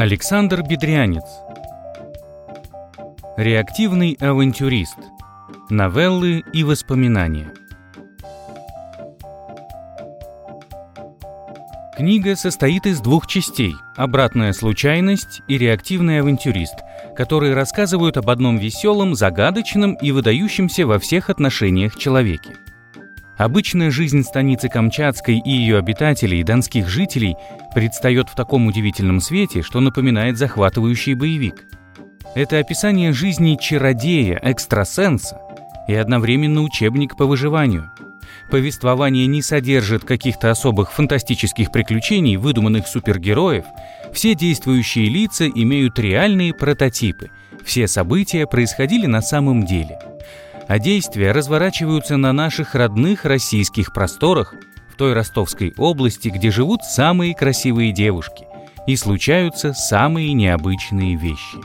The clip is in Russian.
Александр Бедрянец. Реактивный авантюрист. Новеллы и воспоминания. Книга состоит из двух частей «Обратная случайность» и «Реактивный авантюрист», которые рассказывают об одном веселом, загадочном и выдающемся во всех отношениях человеке. Обычная жизнь станицы Камчатской и ее обитателей, донских жителей, предстает в таком удивительном свете, что напоминает захватывающий боевик. Это описание жизни чародея, экстрасенса и одновременно учебник по выживанию. Повествование не содержит каких-то особых фантастических приключений, выдуманных супергероев. Все действующие лица имеют реальные прототипы. Все события происходили на самом деле – а действия разворачиваются на наших родных российских просторах, в той Ростовской области, где живут самые красивые девушки и случаются самые необычные вещи.